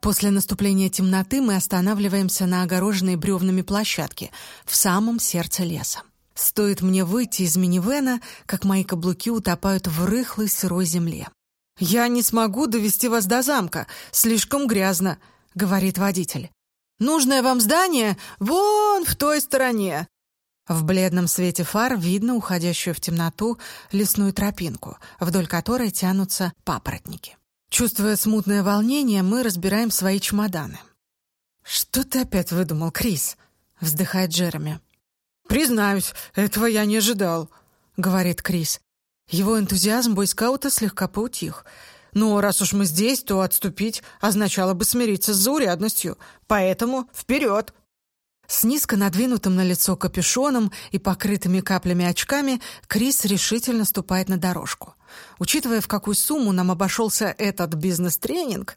После наступления темноты мы останавливаемся на огороженной бревнами площадке в самом сердце леса. Стоит мне выйти из минивэна, как мои каблуки утопают в рыхлой сырой земле. «Я не смогу довести вас до замка, слишком грязно», — говорит водитель. «Нужное вам здание вон в той стороне». В бледном свете фар видно уходящую в темноту лесную тропинку, вдоль которой тянутся папоротники. Чувствуя смутное волнение, мы разбираем свои чемоданы. «Что ты опять выдумал, Крис?» — вздыхает Джереми. «Признаюсь, этого я не ожидал», — говорит Крис. Его энтузиазм бойскаута слегка поутих. «Но раз уж мы здесь, то отступить означало бы смириться с заурядностью. Поэтому вперед!» С низко надвинутым на лицо капюшоном и покрытыми каплями очками Крис решительно ступает на дорожку. Учитывая, в какую сумму нам обошелся этот бизнес-тренинг,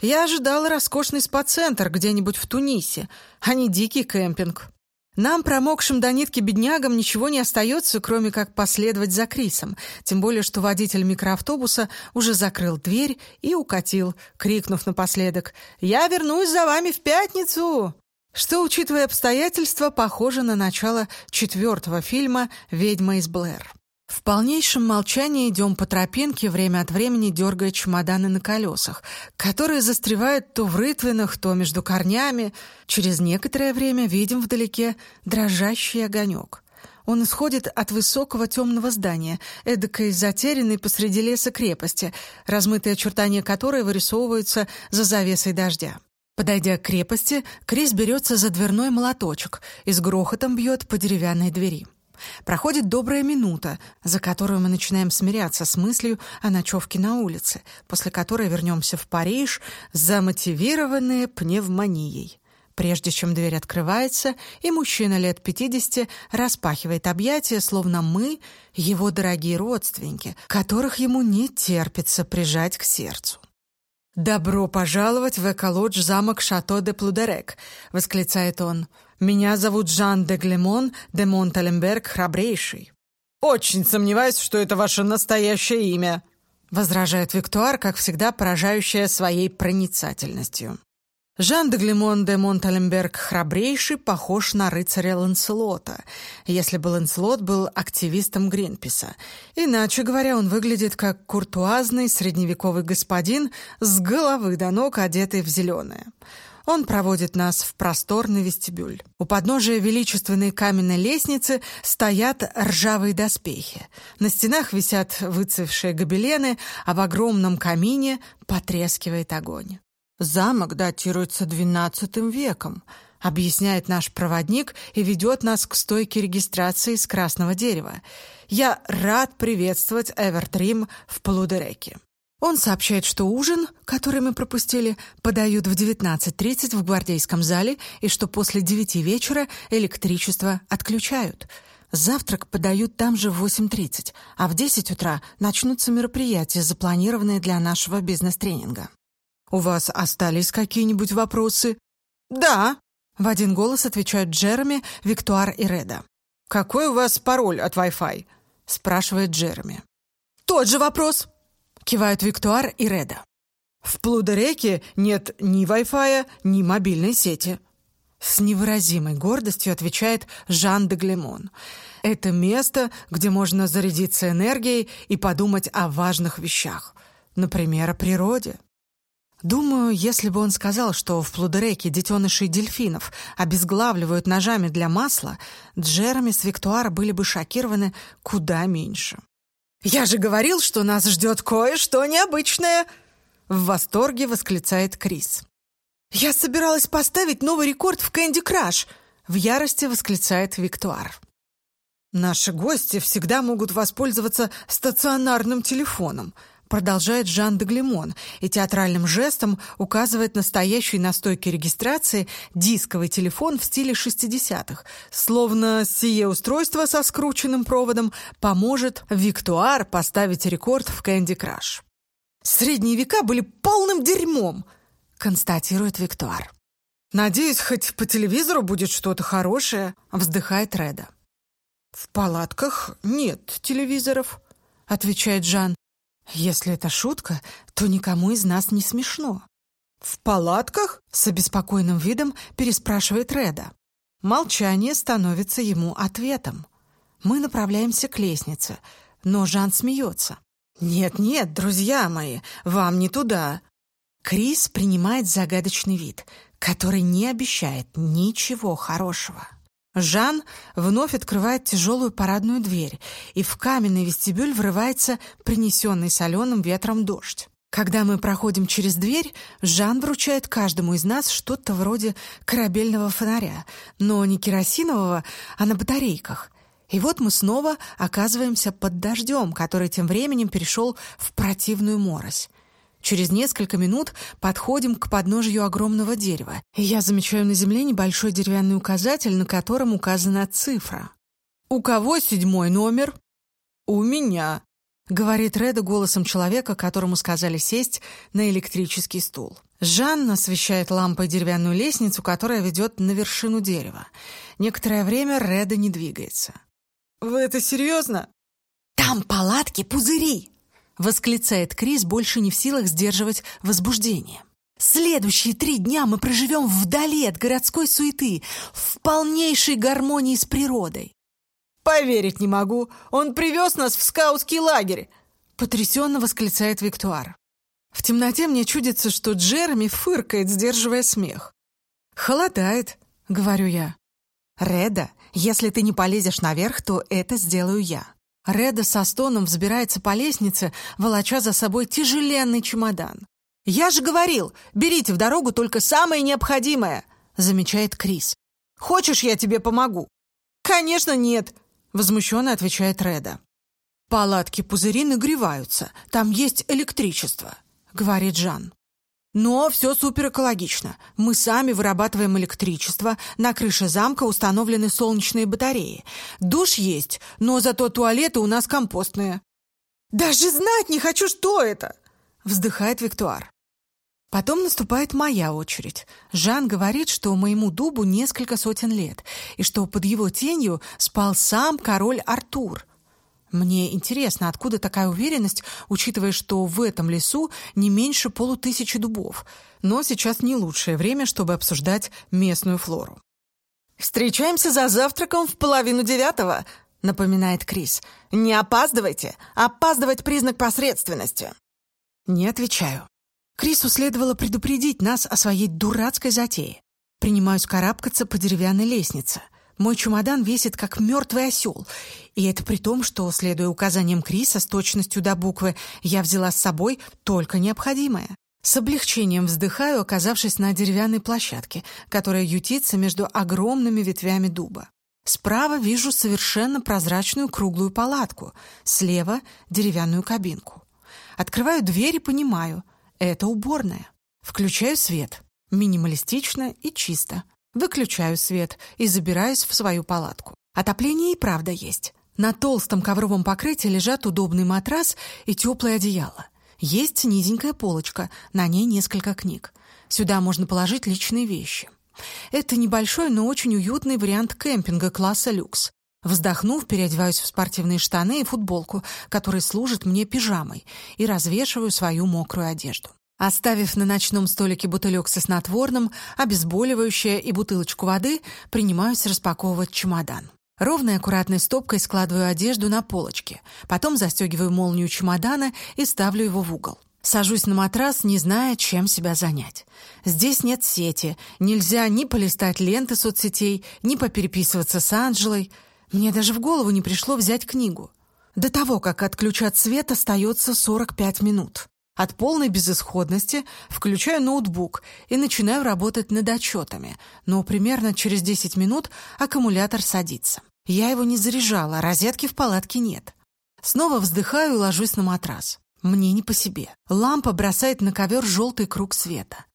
я ожидала роскошный спа-центр где-нибудь в Тунисе, а не дикий кемпинг. Нам, промокшим до нитки беднягам, ничего не остается, кроме как последовать за Крисом, тем более что водитель микроавтобуса уже закрыл дверь и укатил, крикнув напоследок «Я вернусь за вами в пятницу!» Что, учитывая обстоятельства, похоже на начало четвертого фильма «Ведьма из Блэр». В полнейшем молчании идем по тропинке, время от времени дергая чемоданы на колесах, которые застревают то в рытвинах, то между корнями. Через некоторое время видим вдалеке дрожащий огонек. Он исходит от высокого темного здания, эдакой затерянной посреди леса крепости, размытые очертания которой вырисовываются за завесой дождя. Подойдя к крепости, Крис берется за дверной молоточек и с грохотом бьет по деревянной двери. Проходит добрая минута, за которую мы начинаем смиряться с мыслью о ночевке на улице, после которой вернемся в Париж, замотивированные пневмонией. Прежде чем дверь открывается, и мужчина лет 50 распахивает объятия, словно мы — его дорогие родственники, которых ему не терпится прижать к сердцу. «Добро пожаловать в эколодж замок Шато де Плудерек», — восклицает он. Меня зовут Жан де Глемон де Монталенберг Храбрейший». «Очень сомневаюсь, что это ваше настоящее имя», — возражает Виктуар, как всегда поражающая своей проницательностью. Жан де Глемон де Монталенберг Храбрейший похож на рыцаря Ланселота, если бы Ланселот был активистом Гринписа. Иначе говоря, он выглядит как куртуазный средневековый господин с головы до ног, одетый в зеленое. Он проводит нас в просторный вестибюль. У подножия величественной каменной лестницы стоят ржавые доспехи. На стенах висят выцвевшие гобелены, а в огромном камине потрескивает огонь. Замок датируется XII веком, объясняет наш проводник и ведет нас к стойке регистрации из красного дерева. Я рад приветствовать Эвертрим в Полудереке. Он сообщает, что ужин, который мы пропустили, подают в 19.30 в гвардейском зале и что после 9 вечера электричество отключают. Завтрак подают там же в 8.30, а в 10 утра начнутся мероприятия, запланированные для нашего бизнес-тренинга. «У вас остались какие-нибудь вопросы?» «Да», — в один голос отвечают Джереми, Виктуар и Реда. «Какой у вас пароль от Wi-Fi?» — спрашивает Джереми. «Тот же вопрос», кивают Виктуар и Реда. В Плудереке нет ни Wi-Fi, ни мобильной сети. С невыразимой гордостью отвечает Жан де Глемон. Это место, где можно зарядиться энергией и подумать о важных вещах. Например, о природе. Думаю, если бы он сказал, что в Плудереке детенышей дельфинов обезглавливают ножами для масла, Джереми с Виктуара были бы шокированы куда меньше. «Я же говорил, что нас ждет кое-что необычное!» В восторге восклицает Крис. «Я собиралась поставить новый рекорд в Кэнди Краш!» В ярости восклицает Виктуар. «Наши гости всегда могут воспользоваться стационарным телефоном», продолжает Жан де Глемон и театральным жестом указывает настоящий на стойке регистрации дисковый телефон в стиле 60-х, словно сие устройство со скрученным проводом поможет Виктуар поставить рекорд в Кэнди Краш. «Средние века были полным дерьмом», — констатирует Виктуар. «Надеюсь, хоть по телевизору будет что-то хорошее», — вздыхает Реда. «В палатках нет телевизоров», — отвечает Жан. Если это шутка, то никому из нас не смешно. «В палатках?» — с обеспокоенным видом переспрашивает Реда. Молчание становится ему ответом. Мы направляемся к лестнице, но Жан смеется. «Нет-нет, друзья мои, вам не туда». Крис принимает загадочный вид, который не обещает ничего хорошего. Жан вновь открывает тяжелую парадную дверь, и в каменный вестибюль врывается принесенный соленым ветром дождь. Когда мы проходим через дверь, Жан вручает каждому из нас что-то вроде корабельного фонаря, но не керосинового, а на батарейках. И вот мы снова оказываемся под дождем, который тем временем перешел в противную морось. Через несколько минут подходим к подножию огромного дерева, я замечаю на земле небольшой деревянный указатель, на котором указана цифра. «У кого седьмой номер?» «У меня», — говорит Реда голосом человека, которому сказали сесть на электрический стул. Жанна освещает лампой деревянную лестницу, которая ведет на вершину дерева. Некоторое время Реда не двигается. «Вы это серьезно?» «Там палатки-пузыри!» — восклицает Крис, больше не в силах сдерживать возбуждение. «Следующие три дня мы проживем вдали от городской суеты, в полнейшей гармонии с природой». «Поверить не могу! Он привез нас в скаутский лагерь!» — потрясенно восклицает Виктуар. В темноте мне чудится, что Джереми фыркает, сдерживая смех. «Холодает», — говорю я. «Реда, если ты не полезешь наверх, то это сделаю я». Реда со стоном взбирается по лестнице, волоча за собой тяжеленный чемодан. «Я же говорил, берите в дорогу только самое необходимое», — замечает Крис. «Хочешь, я тебе помогу?» «Конечно нет», — возмущенно отвечает Реда. «Палатки-пузыри нагреваются, там есть электричество», — говорит Жан. Но все суперэкологично. Мы сами вырабатываем электричество, на крыше замка установлены солнечные батареи. Душ есть, но зато туалеты у нас компостные. «Даже знать не хочу, что это!» — вздыхает Виктуар. Потом наступает моя очередь. Жан говорит, что моему дубу несколько сотен лет, и что под его тенью спал сам король Артур. Мне интересно, откуда такая уверенность, учитывая, что в этом лесу не меньше полутысячи дубов. Но сейчас не лучшее время, чтобы обсуждать местную флору. «Встречаемся за завтраком в половину девятого», — напоминает Крис. «Не опаздывайте. Опаздывать — признак посредственности». Не отвечаю. Крису следовало предупредить нас о своей дурацкой затее. Принимаюсь карабкаться по деревянной лестнице — мой чемодан весит, как мертвый осел. И это при том, что, следуя указаниям Криса с точностью до буквы, я взяла с собой только необходимое. С облегчением вздыхаю, оказавшись на деревянной площадке, которая ютится между огромными ветвями дуба. Справа вижу совершенно прозрачную круглую палатку, слева — деревянную кабинку. Открываю дверь и понимаю — это уборная. Включаю свет. Минималистично и чисто. Выключаю свет и забираюсь в свою палатку. Отопление и правда есть. На толстом ковровом покрытии лежат удобный матрас и теплое одеяло. Есть низенькая полочка, на ней несколько книг. Сюда можно положить личные вещи. Это небольшой, но очень уютный вариант кемпинга класса люкс. Вздохнув, переодеваюсь в спортивные штаны и футболку, которые служат мне пижамой, и развешиваю свою мокрую одежду. Оставив на ночном столике бутылек со снотворным, обезболивающее и бутылочку воды, принимаюсь распаковывать чемодан. Ровной аккуратной стопкой складываю одежду на полочке, потом застегиваю молнию чемодана и ставлю его в угол. Сажусь на матрас, не зная, чем себя занять. Здесь нет сети, нельзя ни полистать ленты соцсетей, ни попереписываться с Анжелой. Мне даже в голову не пришло взять книгу. До того, как отключат свет, остается 45 минут. От полной безысходности включаю ноутбук и начинаю работать над отчетами, но примерно через 10 минут аккумулятор садится. Я его не заряжала, розетки в палатке нет. Снова вздыхаю и ложусь на матрас. Мне не по себе. Лампа бросает на ковер желтый круг света.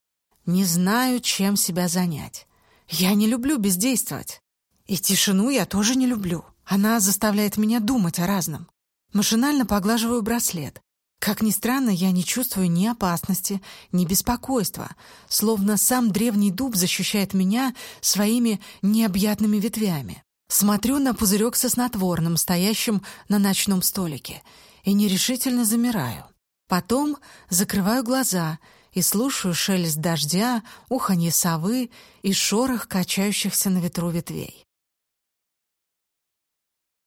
Не знаю, чем себя занять. Я не люблю бездействовать. И тишину я тоже не люблю. Она заставляет меня думать о разном. Машинально поглаживаю браслет. Как ни странно, я не чувствую ни опасности, ни беспокойства, словно сам древний дуб защищает меня своими необъятными ветвями. Смотрю на пузырек со снотворным, стоящим на ночном столике, и нерешительно замираю. Потом закрываю глаза и слушаю шелест дождя, уханье совы и шорох качающихся на ветру ветвей.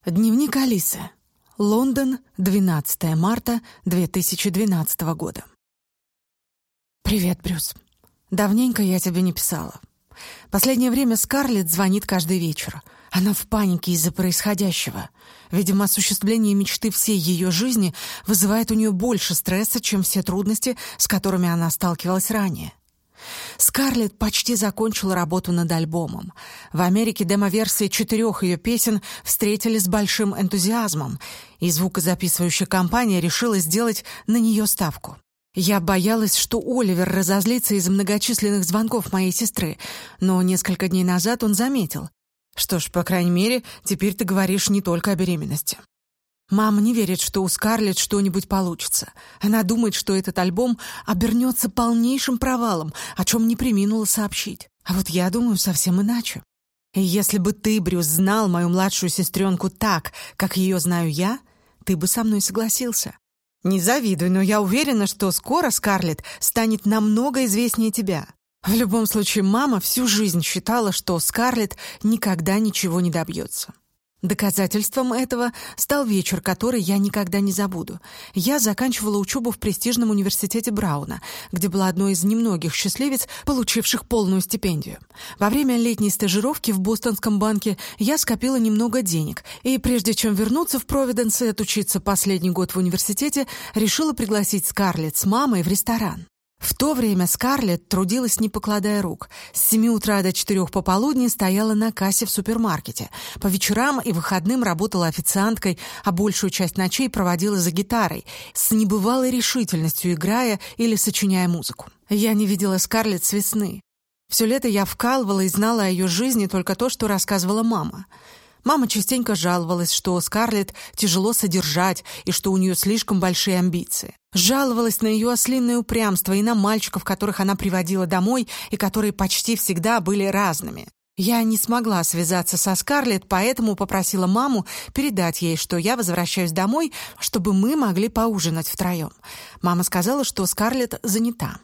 Дневник Алисы. Лондон, 12 марта 2012 года. «Привет, Брюс. Давненько я тебе не писала. Последнее время Скарлетт звонит каждый вечер. Она в панике из-за происходящего. Видимо, осуществление мечты всей ее жизни вызывает у нее больше стресса, чем все трудности, с которыми она сталкивалась ранее. Скарлетт почти закончила работу над альбомом. В Америке демо-версии четырех ее песен встретили с большим энтузиазмом, и звукозаписывающая компания решила сделать на нее ставку. Я боялась, что Оливер разозлится из-за многочисленных звонков моей сестры, но несколько дней назад он заметил. Что ж, по крайней мере, теперь ты говоришь не только о беременности. Мама не верит, что у Скарлетт что-нибудь получится. Она думает, что этот альбом обернется полнейшим провалом, о чем не приминула сообщить. А вот я думаю совсем иначе. Если бы ты, Брюс, знал мою младшую сестренку так, как ее знаю я, ты бы со мной согласился. Не завидуй, но я уверена, что скоро Скарлетт станет намного известнее тебя. В любом случае, мама всю жизнь считала, что Скарлетт никогда ничего не добьется. Доказательством этого стал вечер, который я никогда не забуду. Я заканчивала учебу в престижном университете Брауна, где была одной из немногих счастливец, получивших полную стипендию. Во время летней стажировки в Бостонском банке я скопила немного денег, и прежде чем вернуться в Провиденс и отучиться последний год в университете, решила пригласить Скарлетт с мамой в ресторан. В то время Скарлетт трудилась, не покладая рук. С семи утра до четырех пополудни стояла на кассе в супермаркете. По вечерам и выходным работала официанткой, а большую часть ночей проводила за гитарой, с небывалой решительностью играя или сочиняя музыку. Я не видела Скарлетт с весны. Все лето я вкалывала и знала о ее жизни только то, что рассказывала мама. Мама частенько жаловалась, что Скарлетт тяжело содержать и что у нее слишком большие амбиции. Жаловалась на ее ослинное упрямство и на мальчиков, которых она приводила домой и которые почти всегда были разными. Я не смогла связаться со Скарлетт, поэтому попросила маму передать ей, что я возвращаюсь домой, чтобы мы могли поужинать втроем. Мама сказала, что Скарлетт занята.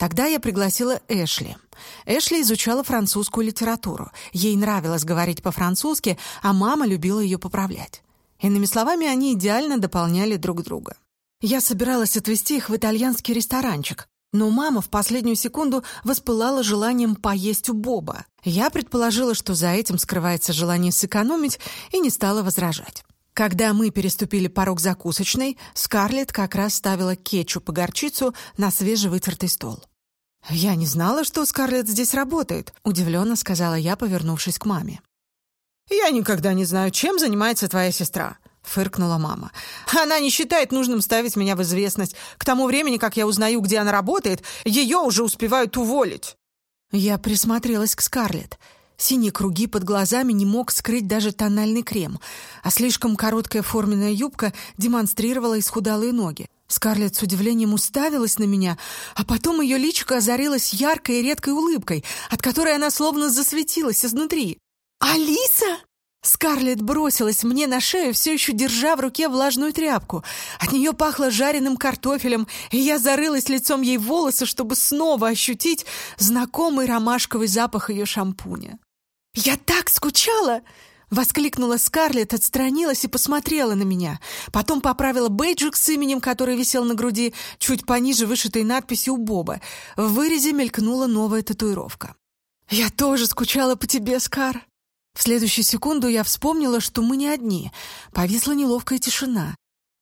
Тогда я пригласила Эшли. Эшли изучала французскую литературу. Ей нравилось говорить по-французски, а мама любила ее поправлять. Иными словами, они идеально дополняли друг друга. Я собиралась отвезти их в итальянский ресторанчик, но мама в последнюю секунду воспылала желанием поесть у Боба. Я предположила, что за этим скрывается желание сэкономить, и не стала возражать. Когда мы переступили порог закусочной, Скарлетт как раз ставила кетчуп и горчицу на свежевытертый стол. «Я не знала, что Скарлетт здесь работает», — удивленно сказала я, повернувшись к маме. «Я никогда не знаю, чем занимается твоя сестра», — фыркнула мама. «Она не считает нужным ставить меня в известность. К тому времени, как я узнаю, где она работает, ее уже успевают уволить». Я присмотрелась к Скарлетт. Синие круги под глазами не мог скрыть даже тональный крем, а слишком короткая форменная юбка демонстрировала исхудалые ноги. Скарлетт с удивлением уставилась на меня, а потом ее личико озарилось яркой и редкой улыбкой, от которой она словно засветилась изнутри. «Алиса!» Скарлетт бросилась мне на шею, все еще держа в руке влажную тряпку. От нее пахло жареным картофелем, и я зарылась лицом ей в волосы, чтобы снова ощутить знакомый ромашковый запах ее шампуня. «Я так скучала!» Воскликнула Скарлетт, отстранилась и посмотрела на меня. Потом поправила бейджик с именем, который висел на груди, чуть пониже вышитой надписью Боба. В вырезе мелькнула новая татуировка. «Я тоже скучала по тебе, Скар». В следующую секунду я вспомнила, что мы не одни. Повисла неловкая тишина.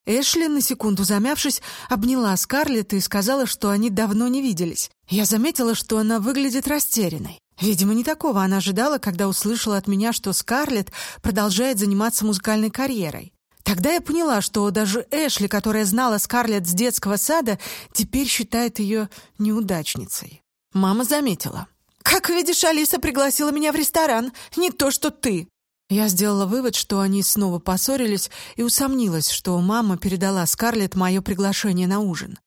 Эшли, на секунду замявшись, обняла Скарлетт и сказала, что они давно не виделись. Я заметила, что она выглядит растерянной. Видимо, не такого она ожидала, когда услышала от меня, что Скарлетт продолжает заниматься музыкальной карьерой. Тогда я поняла, что даже Эшли, которая знала Скарлетт с детского сада, теперь считает ее неудачницей. Мама заметила. «Как видишь, Алиса пригласила меня в ресторан. Не то, что ты». Я сделала вывод, что они снова поссорились, и усомнилась, что мама передала Скарлетт мое приглашение на ужин.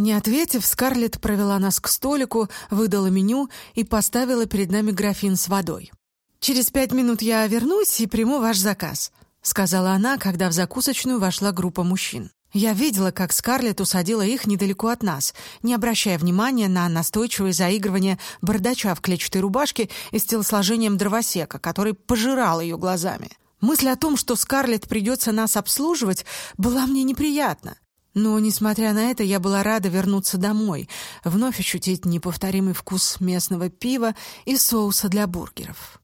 Не ответив, Скарлетт провела нас к столику, выдала меню и поставила перед нами графин с водой. «Через пять минут я вернусь и приму ваш заказ», — сказала она, когда в закусочную вошла группа мужчин. Я видела, как Скарлетт усадила их недалеко от нас, не обращая внимания на настойчивое заигрывание бардача в клетчатой рубашке и с телосложением дровосека, который пожирал ее глазами. Мысль о том, что Скарлетт придется нас обслуживать, была мне неприятна. Но, несмотря на это, я была рада вернуться домой, вновь ощутить неповторимый вкус местного пива и соуса для бургеров.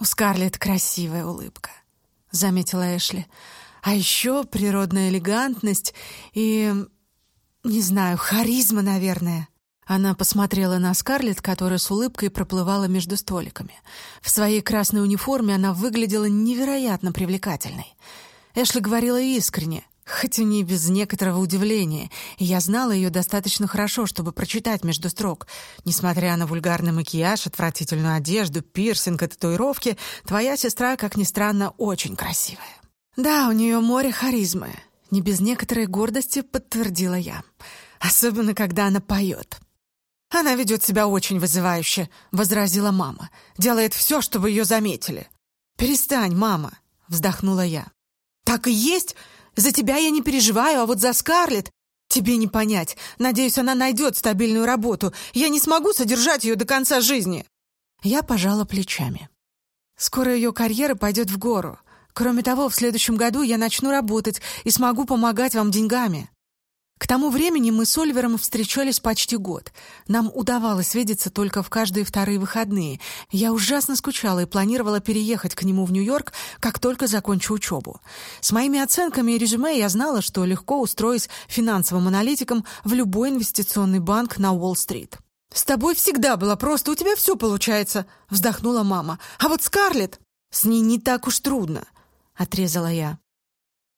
«У Скарлетт красивая улыбка», — заметила Эшли. А еще природная элегантность и... не знаю, харизма, наверное. Она посмотрела на Скарлетт, которая с улыбкой проплывала между столиками. В своей красной униформе она выглядела невероятно привлекательной. Эшли говорила искренне, хоть и не без некоторого удивления, я знала ее достаточно хорошо, чтобы прочитать между строк. Несмотря на вульгарный макияж, отвратительную одежду, пирсинг и татуировки, твоя сестра, как ни странно, очень красивая. «Да, у нее море харизмы», — не без некоторой гордости подтвердила я. «Особенно, когда она поет». «Она ведет себя очень вызывающе», — возразила мама. «Делает все, чтобы ее заметили». «Перестань, мама», — вздохнула я. «Так и есть. За тебя я не переживаю, а вот за Скарлетт Тебе не понять. Надеюсь, она найдет стабильную работу. Я не смогу содержать ее до конца жизни. Я пожала плечами. Скоро ее карьера пойдет в гору. Кроме того, в следующем году я начну работать и смогу помогать вам деньгами. К тому времени мы с Ольвером встречались почти год. Нам удавалось видеться только в каждые вторые выходные. Я ужасно скучала и планировала переехать к нему в Нью-Йорк, как только закончу учебу. С моими оценками и резюме я знала, что легко устроюсь финансовым аналитиком в любой инвестиционный банк на Уолл-стрит. «С тобой всегда было просто, у тебя все получается», — вздохнула мама. «А вот Скарлетт, с ней не так уж трудно отрезала я.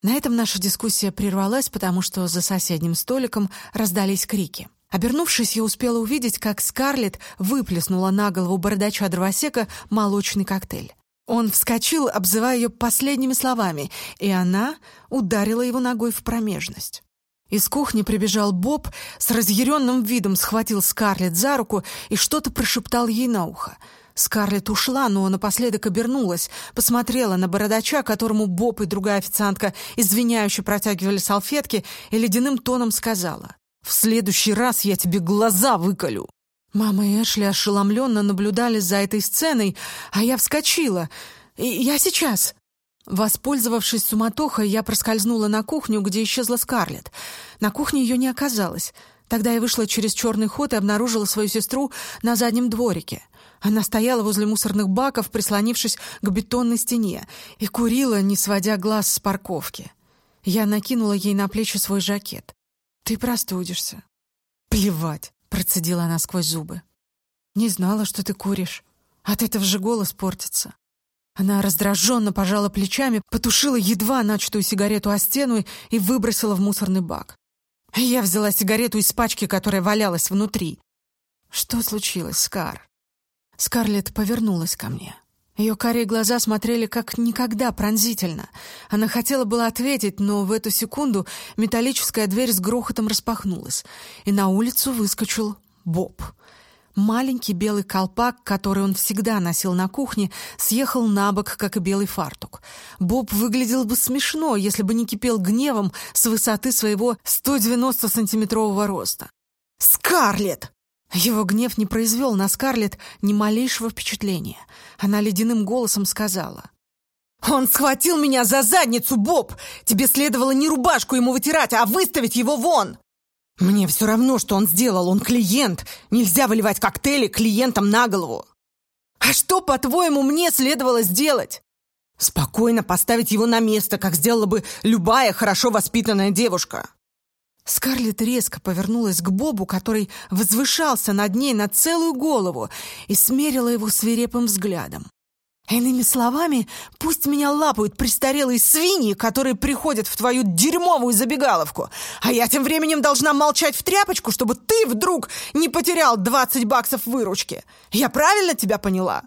На этом наша дискуссия прервалась, потому что за соседним столиком раздались крики. Обернувшись, я успела увидеть, как Скарлетт выплеснула на голову бородача дровосека молочный коктейль. Он вскочил, обзывая ее последними словами, и она ударила его ногой в промежность. Из кухни прибежал Боб, с разъяренным видом схватил Скарлетт за руку и что-то прошептал ей на ухо — Скарлетт ушла, но напоследок обернулась, посмотрела на бородача, которому Боб и другая официантка извиняюще протягивали салфетки, и ледяным тоном сказала, «В следующий раз я тебе глаза выколю». Мама и Эшли ошеломленно наблюдали за этой сценой, а я вскочила. И «Я сейчас!» Воспользовавшись суматохой, я проскользнула на кухню, где исчезла Скарлетт. На кухне ее не оказалось. Тогда я вышла через черный ход и обнаружила свою сестру на заднем дворике. Она стояла возле мусорных баков, прислонившись к бетонной стене, и курила, не сводя глаз с парковки. Я накинула ей на плечи свой жакет. «Ты простудишься». «Плевать», — процедила она сквозь зубы. «Не знала, что ты куришь. От этого же голос портится». Она раздраженно пожала плечами, потушила едва начатую сигарету о стену и выбросила в мусорный бак. Я взяла сигарету из пачки, которая валялась внутри. «Что случилось, Скар?» Скарлетт повернулась ко мне. Ее карие глаза смотрели как никогда пронзительно. Она хотела было ответить, но в эту секунду металлическая дверь с грохотом распахнулась, и на улицу выскочил Боб. Маленький белый колпак, который он всегда носил на кухне, съехал на бок, как и белый фартук. Боб выглядел бы смешно, если бы не кипел гневом с высоты своего 190-сантиметрового роста. «Скарлетт!» Его гнев не произвел на Скарлетт ни малейшего впечатления. Она ледяным голосом сказала. «Он схватил меня за задницу, Боб! Тебе следовало не рубашку ему вытирать, а выставить его вон!» «Мне все равно, что он сделал, он клиент. Нельзя выливать коктейли клиентам на голову!» «А что, по-твоему, мне следовало сделать?» «Спокойно поставить его на место, как сделала бы любая хорошо воспитанная девушка!» Скарлетт резко повернулась к Бобу, который возвышался над ней на целую голову, и смерила его свирепым взглядом. Иными словами, пусть меня лапают престарелые свиньи, которые приходят в твою дерьмовую забегаловку, а я тем временем должна молчать в тряпочку, чтобы ты вдруг не потерял 20 баксов выручки. Я правильно тебя поняла?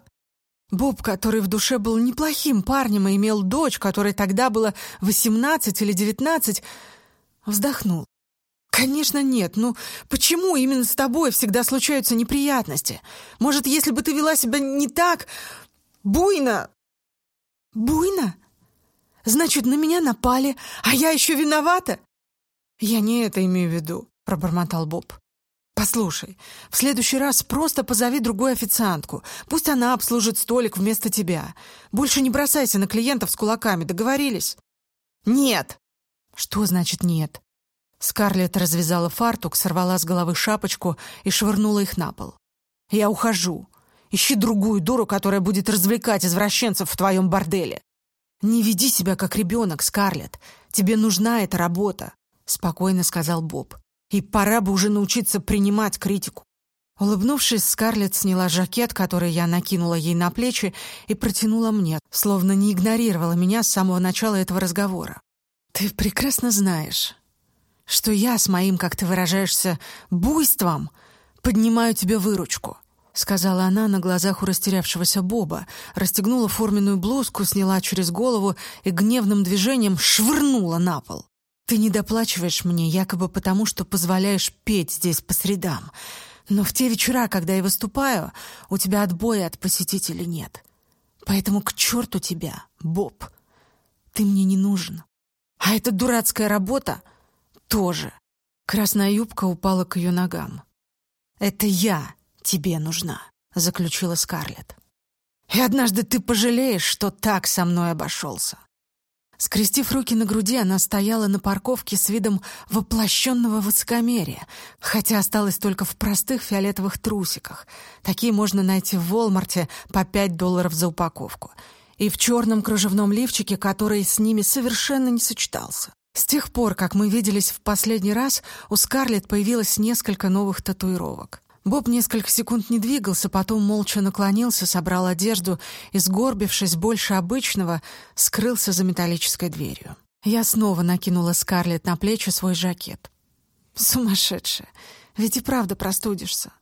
Боб, который в душе был неплохим парнем и имел дочь, которой тогда было 18 или 19, вздохнул. «Конечно нет. Ну, почему именно с тобой всегда случаются неприятности? Может, если бы ты вела себя не так... буйно...» «Буйно? Значит, на меня напали, а я еще виновата? «Я не это имею в виду», — пробормотал Боб. «Послушай, в следующий раз просто позови другую официантку. Пусть она обслужит столик вместо тебя. Больше не бросайся на клиентов с кулаками, договорились?» «Нет!» «Что значит «нет»?» Скарлетт развязала фартук, сорвала с головы шапочку и швырнула их на пол. «Я ухожу. Ищи другую дуру, которая будет развлекать извращенцев в твоем борделе. Не веди себя как ребенок, Скарлетт. Тебе нужна эта работа», — спокойно сказал Боб. И пора бы уже научиться принимать критику. Улыбнувшись, Скарлетт сняла жакет, который я накинула ей на плечи, и протянула мне, словно не игнорировала меня с самого начала этого разговора. «Ты прекрасно знаешь, что я с моим, как ты выражаешься, буйством поднимаю тебе выручку», — сказала она на глазах у растерявшегося Боба, расстегнула форменную блузку, сняла через голову и гневным движением швырнула на пол. Ты не доплачиваешь мне якобы потому, что позволяешь петь здесь по средам. Но в те вечера, когда я выступаю, у тебя отбоя от посетителей нет. Поэтому к черту тебя, Боб. Ты мне не нужен. А эта дурацкая работа тоже. Красная юбка упала к ее ногам. «Это я тебе нужна», — заключила Скарлетт. «И однажды ты пожалеешь, что так со мной обошелся». Скрестив руки на груди, она стояла на парковке с видом воплощенного высокомерия, хотя осталась только в простых фиолетовых трусиках. Такие можно найти в Волмарте по 5 долларов за упаковку. И в черном кружевном лифчике, который с ними совершенно не сочетался. С тех пор, как мы виделись в последний раз, у Скарлетт появилось несколько новых татуировок. Боб несколько секунд не двигался, потом молча наклонился, собрал одежду и, сгорбившись больше обычного, скрылся за металлической дверью. Я снова накинула Скарлетт на плечи свой жакет. «Сумасшедшая! Ведь и правда простудишься!»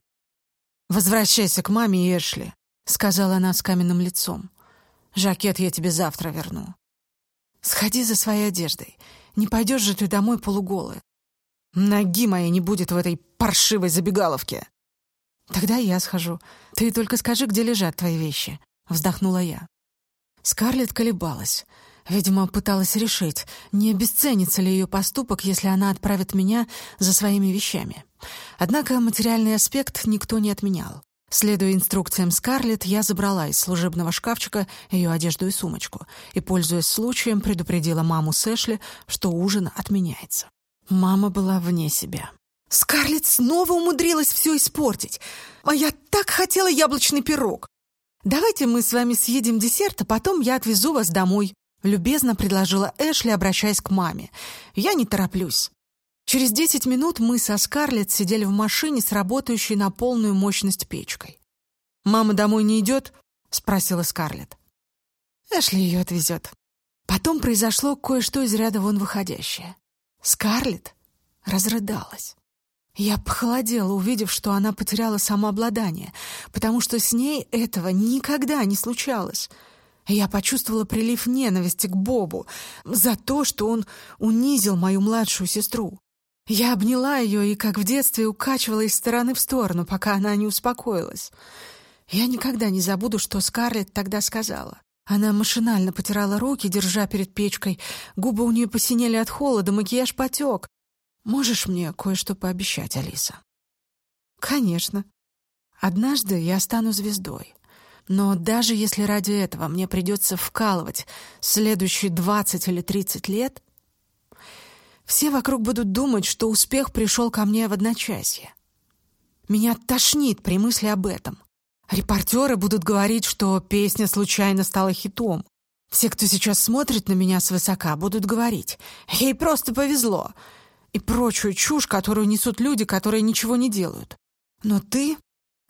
«Возвращайся к маме и Эшли», — сказала она с каменным лицом. «Жакет я тебе завтра верну». «Сходи за своей одеждой. Не пойдешь же ты домой полуголая. Ноги моей не будет в этой паршивой забегаловке!» «Тогда я схожу. Ты только скажи, где лежат твои вещи», — вздохнула я. Скарлетт колебалась. Видимо, пыталась решить, не обесценится ли ее поступок, если она отправит меня за своими вещами. Однако материальный аспект никто не отменял. Следуя инструкциям Скарлетт, я забрала из служебного шкафчика ее одежду и сумочку и, пользуясь случаем, предупредила маму Сэшли, что ужин отменяется. Мама была вне себя. Скарлетт снова умудрилась все испортить. А я так хотела яблочный пирог. Давайте мы с вами съедим десерт, а потом я отвезу вас домой. Любезно предложила Эшли, обращаясь к маме. Я не тороплюсь. Через десять минут мы со Скарлетт сидели в машине с работающей на полную мощность печкой. «Мама домой не идет?» — спросила Скарлетт. Эшли ее отвезет. Потом произошло кое-что из ряда вон выходящее. Скарлетт разрыдалась. Я похолодела, увидев, что она потеряла самообладание, потому что с ней этого никогда не случалось. Я почувствовала прилив ненависти к Бобу за то, что он унизил мою младшую сестру. Я обняла ее и, как в детстве, укачивала из стороны в сторону, пока она не успокоилась. Я никогда не забуду, что Скарлетт тогда сказала. Она машинально потирала руки, держа перед печкой. Губы у нее посинели от холода, макияж потек. Можешь мне кое-что пообещать, Алиса? Конечно. Однажды я стану звездой. Но даже если ради этого мне придется вкалывать следующие двадцать или тридцать лет, все вокруг будут думать, что успех пришел ко мне в одночасье. Меня тошнит при мысли об этом. Репортеры будут говорить, что песня случайно стала хитом. Все, кто сейчас смотрит на меня свысока, будут говорить «Ей просто повезло», и прочую чушь, которую несут люди, которые ничего не делают. Но ты...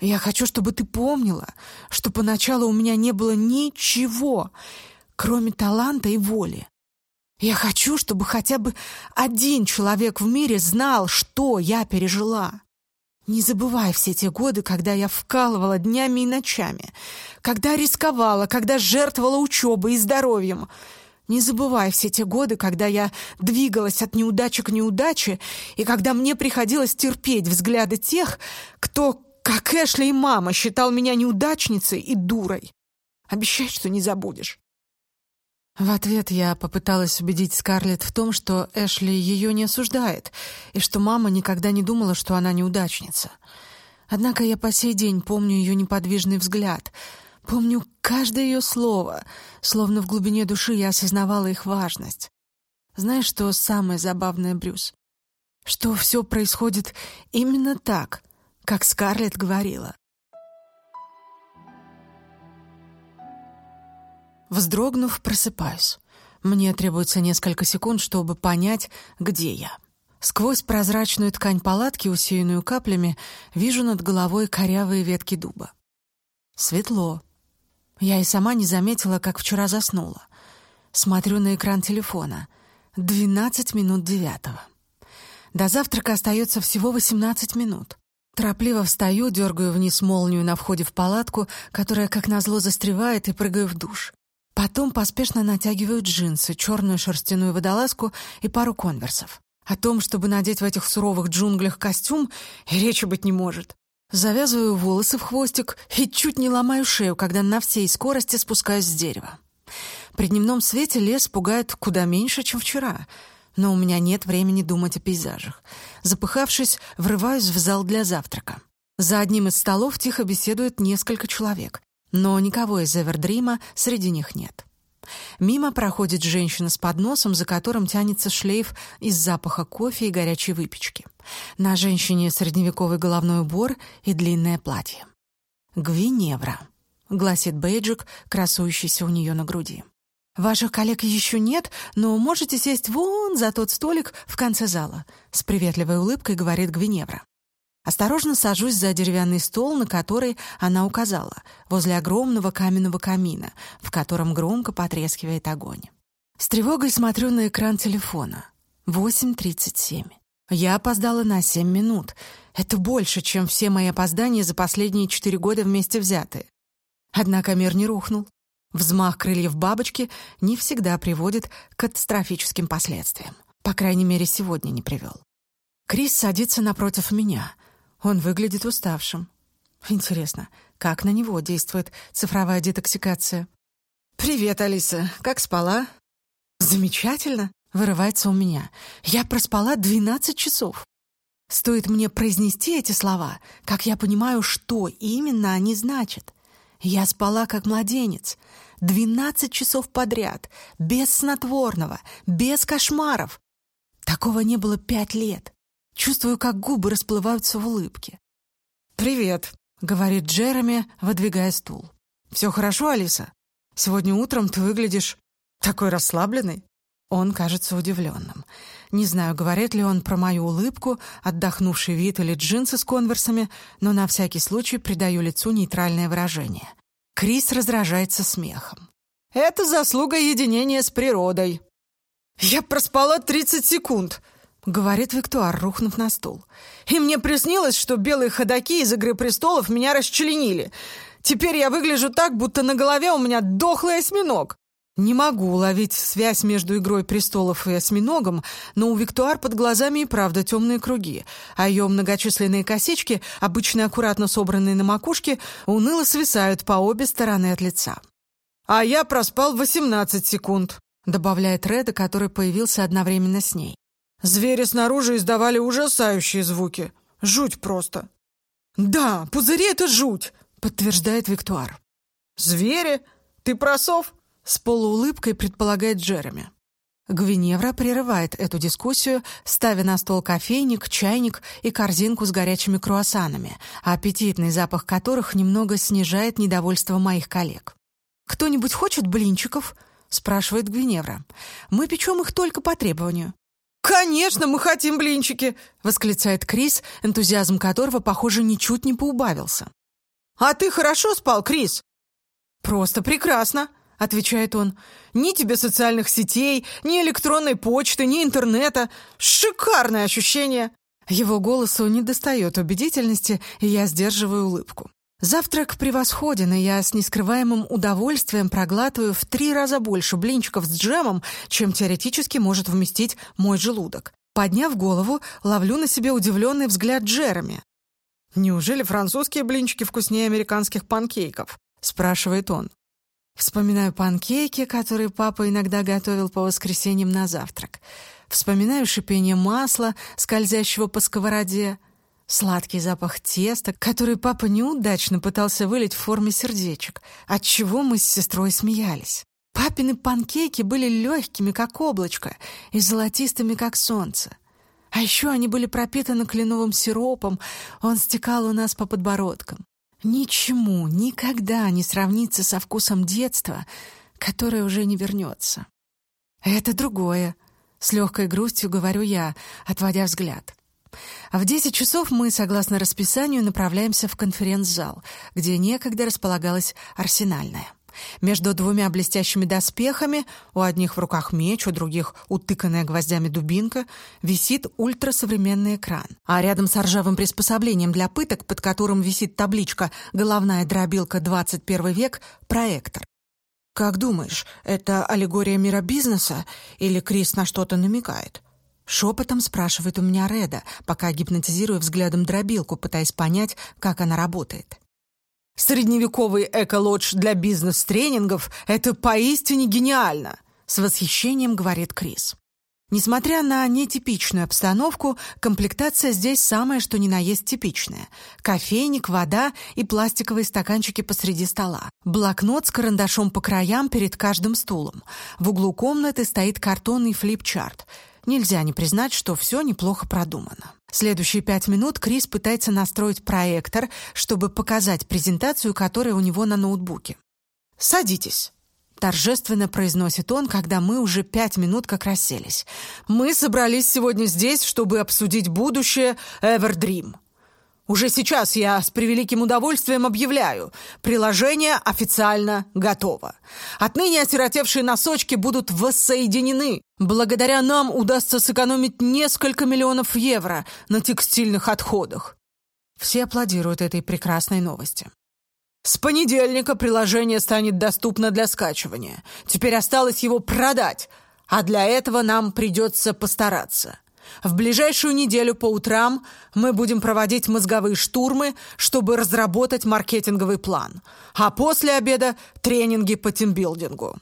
Я хочу, чтобы ты помнила, что поначалу у меня не было ничего, кроме таланта и воли. Я хочу, чтобы хотя бы один человек в мире знал, что я пережила. Не забывай все те годы, когда я вкалывала днями и ночами, когда рисковала, когда жертвовала учебой и здоровьем — не забывай все те годы, когда я двигалась от неудачи к неудаче, и когда мне приходилось терпеть взгляды тех, кто, как Эшли и мама, считал меня неудачницей и дурой. Обещай, что не забудешь. В ответ я попыталась убедить Скарлетт в том, что Эшли ее не осуждает, и что мама никогда не думала, что она неудачница. Однако я по сей день помню ее неподвижный взгляд, помню каждое ее слово, словно в глубине души я осознавала их важность. Знаешь, что самое забавное, Брюс? Что все происходит именно так, как Скарлетт говорила. Вздрогнув, просыпаюсь. Мне требуется несколько секунд, чтобы понять, где я. Сквозь прозрачную ткань палатки, усеянную каплями, вижу над головой корявые ветки дуба. Светло. Я и сама не заметила, как вчера заснула. Смотрю на экран телефона. Двенадцать минут девятого. До завтрака остается всего восемнадцать минут. Торопливо встаю, дергаю вниз молнию на входе в палатку, которая, как назло, застревает, и прыгаю в душ. Потом поспешно натягиваю джинсы, черную шерстяную водолазку и пару конверсов. О том, чтобы надеть в этих суровых джунглях костюм, и речи быть не может. Завязываю волосы в хвостик и чуть не ломаю шею, когда на всей скорости спускаюсь с дерева. При дневном свете лес пугает куда меньше, чем вчера, но у меня нет времени думать о пейзажах. Запыхавшись, врываюсь в зал для завтрака. За одним из столов тихо беседует несколько человек но никого из Эвердрима среди них нет. Мимо проходит женщина с подносом, за которым тянется шлейф из запаха кофе и горячей выпечки. На женщине средневековый головной убор и длинное платье. «Гвиневра», — гласит бейджик, красующийся у нее на груди. «Ваших коллег еще нет, но можете сесть вон за тот столик в конце зала», — с приветливой улыбкой говорит Гвиневра. Осторожно сажусь за деревянный стол, на который она указала, возле огромного каменного камина, в котором громко потрескивает огонь. С тревогой смотрю на экран телефона. 8.37. Я опоздала на 7 минут. Это больше, чем все мои опоздания за последние 4 года вместе взятые. Однако мир не рухнул. Взмах крыльев бабочки не всегда приводит к катастрофическим последствиям. По крайней мере, сегодня не привел. Крис садится напротив меня. Он выглядит уставшим. Интересно, как на него действует цифровая детоксикация? «Привет, Алиса. Как спала?» «Замечательно!» — вырывается у меня. «Я проспала 12 часов. Стоит мне произнести эти слова, как я понимаю, что именно они значат. Я спала как младенец. 12 часов подряд, без снотворного, без кошмаров. Такого не было пять лет. Чувствую, как губы расплываются в улыбке. «Привет», — говорит Джереми, выдвигая стул. «Все хорошо, Алиса? Сегодня утром ты выглядишь такой расслабленный». Он кажется удивленным. Не знаю, говорит ли он про мою улыбку, отдохнувший вид или джинсы с конверсами, но на всякий случай придаю лицу нейтральное выражение. Крис раздражается смехом. «Это заслуга единения с природой». «Я проспала 30 секунд», — говорит Виктуар, рухнув на стул. «И мне приснилось, что белые ходаки из «Игры престолов» меня расчленили. Теперь я выгляжу так, будто на голове у меня дохлый осьминог». Не могу уловить связь между «Игрой престолов» и осьминогом, но у Виктуар под глазами и правда темные круги, а ее многочисленные косички, обычно аккуратно собранные на макушке, уныло свисают по обе стороны от лица. «А я проспал 18 секунд», — добавляет Реда, который появился одновременно с ней. Звери снаружи издавали ужасающие звуки. Жуть просто. «Да, пузыри — это жуть!» — подтверждает Виктуар. «Звери? Ты про сов?» — с полуулыбкой предполагает Джереми. Гвиневра прерывает эту дискуссию, ставя на стол кофейник, чайник и корзинку с горячими круассанами, аппетитный запах которых немного снижает недовольство моих коллег. «Кто-нибудь хочет блинчиков?» — спрашивает Гвиневра. «Мы печем их только по требованию». «Конечно, мы хотим блинчики!» — восклицает Крис, энтузиазм которого, похоже, ничуть не поубавился. «А ты хорошо спал, Крис?» «Просто прекрасно!» — отвечает он. «Ни тебе социальных сетей, ни электронной почты, ни интернета. Шикарное ощущение!» Его голосу не достает убедительности, и я сдерживаю улыбку. Завтрак превосходен, и я с нескрываемым удовольствием проглатываю в три раза больше блинчиков с джемом, чем теоретически может вместить мой желудок. Подняв голову, ловлю на себе удивленный взгляд Джереми. «Неужели французские блинчики вкуснее американских панкейков?» — спрашивает он. Вспоминаю панкейки, которые папа иногда готовил по воскресеньям на завтрак. Вспоминаю шипение масла, скользящего по сковороде, сладкий запах теста, который папа неудачно пытался вылить в форме сердечек, от чего мы с сестрой смеялись. Папины панкейки были легкими, как облачко, и золотистыми, как солнце. А еще они были пропитаны кленовым сиропом, он стекал у нас по подбородкам. Ничему никогда не сравнится со вкусом детства, которое уже не вернется. Это другое, с легкой грустью говорю я, отводя взгляд. В десять часов мы, согласно расписанию, направляемся в конференц-зал, где некогда располагалась арсенальная. Между двумя блестящими доспехами, у одних в руках меч, у других утыканная гвоздями дубинка, висит ультрасовременный экран. А рядом с ржавым приспособлением для пыток, под которым висит табличка «Головная дробилка 21 век» — проектор. «Как думаешь, это аллегория мира бизнеса или Крис на что-то намекает?» Шепотом спрашивает у меня Реда, пока гипнотизирую взглядом дробилку, пытаясь понять, как она работает. Средневековый эко-лодж для бизнес-тренингов — это поистине гениально!» — с восхищением говорит Крис. Несмотря на нетипичную обстановку, комплектация здесь самая что ни на есть типичная. Кофейник, вода и пластиковые стаканчики посреди стола. Блокнот с карандашом по краям перед каждым стулом. В углу комнаты стоит картонный флипчарт — Нельзя не признать, что все неплохо продумано. Следующие пять минут Крис пытается настроить проектор, чтобы показать презентацию, которая у него на ноутбуке. «Садитесь», — торжественно произносит он, когда мы уже пять минут как расселись. «Мы собрались сегодня здесь, чтобы обсудить будущее Everdream. Уже сейчас я с превеликим удовольствием объявляю, приложение официально готово. Отныне осиротевшие носочки будут воссоединены. Благодаря нам удастся сэкономить несколько миллионов евро на текстильных отходах. Все аплодируют этой прекрасной новости. С понедельника приложение станет доступно для скачивания. Теперь осталось его продать, а для этого нам придется постараться. В ближайшую неделю по утрам мы будем проводить мозговые штурмы, чтобы разработать маркетинговый план. А после обеда — тренинги по тимбилдингу.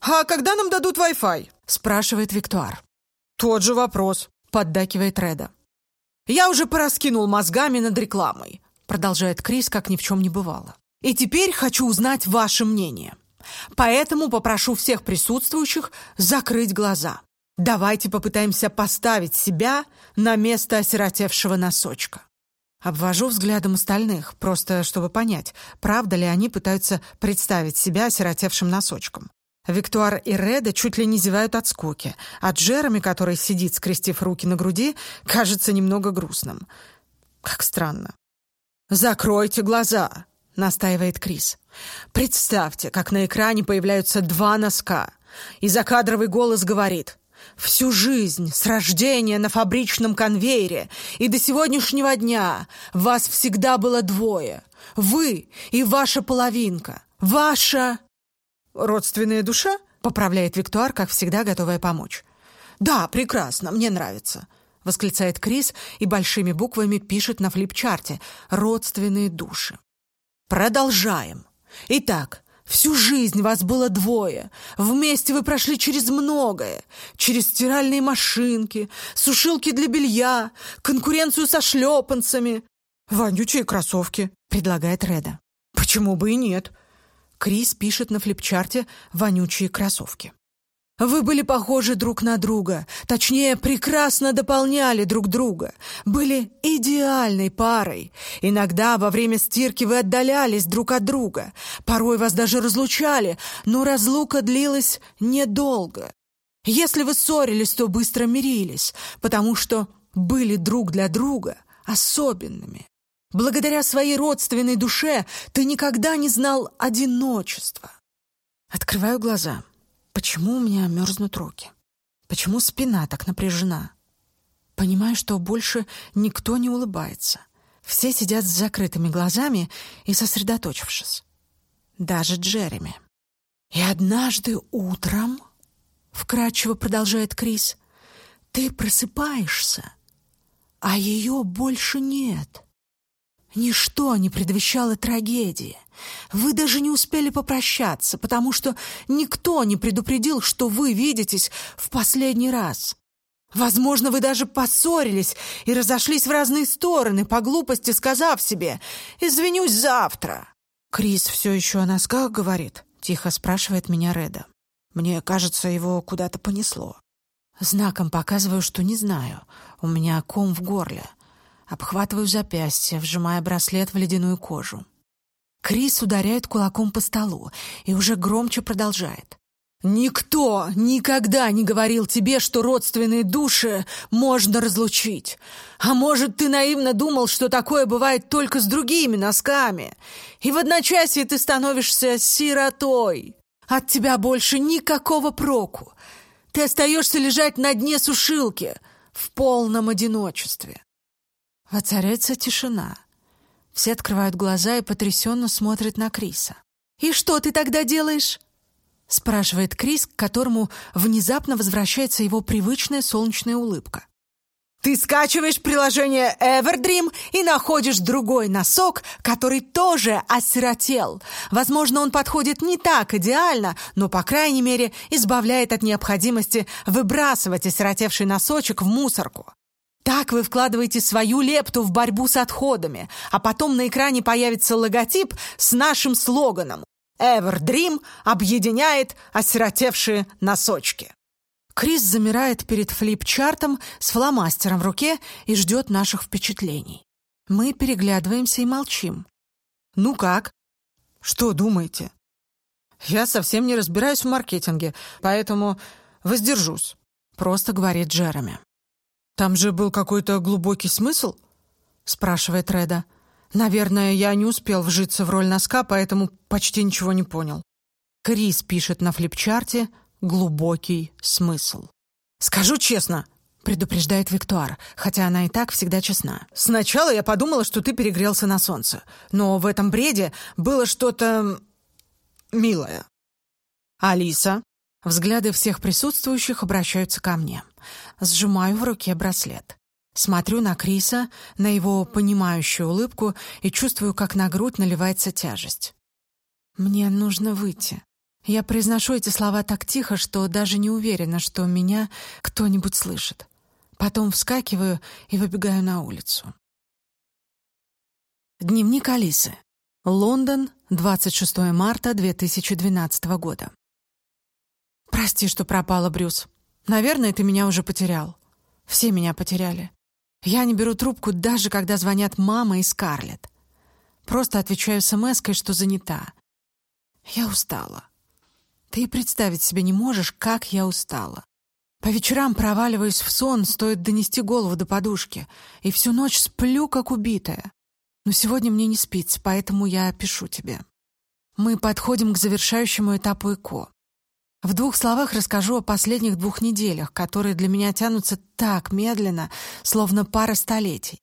«А когда нам дадут Wi-Fi?» — спрашивает Виктуар. «Тот же вопрос», — поддакивает Реда. «Я уже пораскинул мозгами над рекламой», — продолжает Крис, как ни в чем не бывало. «И теперь хочу узнать ваше мнение. Поэтому попрошу всех присутствующих закрыть глаза. Давайте попытаемся поставить себя на место осиротевшего носочка. Обвожу взглядом остальных, просто чтобы понять, правда ли они пытаются представить себя осиротевшим носочком. Виктуар и Реда чуть ли не зевают от скуки, а Джереми, который сидит, скрестив руки на груди, кажется немного грустным. Как странно. «Закройте глаза!» — настаивает Крис. «Представьте, как на экране появляются два носка, и закадровый голос говорит Всю жизнь, с рождения на фабричном конвейере и до сегодняшнего дня вас всегда было двое. Вы и ваша половинка. Ваша... Родственная душа? Поправляет Виктуар, как всегда, готовая помочь. Да, прекрасно, мне нравится. Восклицает Крис и большими буквами пишет на флипчарте «Родственные души». Продолжаем. Итак, Всю жизнь вас было двое. Вместе вы прошли через многое. Через стиральные машинки, сушилки для белья, конкуренцию со шлепанцами. «Вонючие кроссовки», — предлагает Реда. «Почему бы и нет?» Крис пишет на флипчарте «вонючие кроссовки». Вы были похожи друг на друга, точнее, прекрасно дополняли друг друга, были идеальной парой. Иногда во время стирки вы отдалялись друг от друга, порой вас даже разлучали, но разлука длилась недолго. Если вы ссорились, то быстро мирились, потому что были друг для друга особенными. Благодаря своей родственной душе ты никогда не знал одиночества. Открываю глаза. Почему у меня мерзнут руки? Почему спина так напряжена? Понимаю, что больше никто не улыбается. Все сидят с закрытыми глазами и сосредоточившись. Даже Джереми. И однажды утром, вкрадчиво продолжает Крис, ты просыпаешься, а ее больше нет. Ничто не предвещало трагедии. Вы даже не успели попрощаться, потому что никто не предупредил, что вы видитесь в последний раз. Возможно, вы даже поссорились и разошлись в разные стороны, по глупости сказав себе «извинюсь завтра». «Крис все еще о носках говорит?» — тихо спрашивает меня Реда. Мне кажется, его куда-то понесло. Знаком показываю, что не знаю. У меня ком в горле. Обхватываю запястье, вжимая браслет в ледяную кожу. Крис ударяет кулаком по столу и уже громче продолжает. «Никто никогда не говорил тебе, что родственные души можно разлучить. А может, ты наивно думал, что такое бывает только с другими носками, и в одночасье ты становишься сиротой. От тебя больше никакого проку. Ты остаешься лежать на дне сушилки в полном одиночестве». Воцаряется тишина. Все открывают глаза и потрясенно смотрят на Криса. «И что ты тогда делаешь?» спрашивает Крис, к которому внезапно возвращается его привычная солнечная улыбка. Ты скачиваешь приложение Everdream и находишь другой носок, который тоже осиротел. Возможно, он подходит не так идеально, но, по крайней мере, избавляет от необходимости выбрасывать осиротевший носочек в мусорку. Так вы вкладываете свою лепту в борьбу с отходами, а потом на экране появится логотип с нашим слоганом «Эвердрим объединяет осиротевшие носочки». Крис замирает перед флип-чартом с фломастером в руке и ждет наших впечатлений. Мы переглядываемся и молчим. «Ну как? Что думаете?» «Я совсем не разбираюсь в маркетинге, поэтому воздержусь», — просто говорит Джереми. «Там же был какой-то глубокий смысл?» — спрашивает Реда. «Наверное, я не успел вжиться в роль носка, поэтому почти ничего не понял». Крис пишет на флипчарте «глубокий смысл». «Скажу честно», — предупреждает Виктуар, хотя она и так всегда честна. «Сначала я подумала, что ты перегрелся на солнце, но в этом бреде было что-то... милое». «Алиса?» Взгляды всех присутствующих обращаются ко мне. Сжимаю в руке браслет. Смотрю на Криса, на его понимающую улыбку и чувствую, как на грудь наливается тяжесть. «Мне нужно выйти». Я произношу эти слова так тихо, что даже не уверена, что меня кто-нибудь слышит. Потом вскакиваю и выбегаю на улицу. Дневник Алисы. Лондон, 26 марта 2012 года. «Прости, что пропала, Брюс. Наверное, ты меня уже потерял. Все меня потеряли. Я не беру трубку, даже когда звонят мама и Скарлетт. Просто отвечаю смс-кой, что занята. Я устала. Ты представить себе не можешь, как я устала. По вечерам проваливаюсь в сон, стоит донести голову до подушки, и всю ночь сплю, как убитая. Но сегодня мне не спится, поэтому я пишу тебе. Мы подходим к завершающему этапу ЭКО. В двух словах расскажу о последних двух неделях, которые для меня тянутся так медленно, словно пара столетий.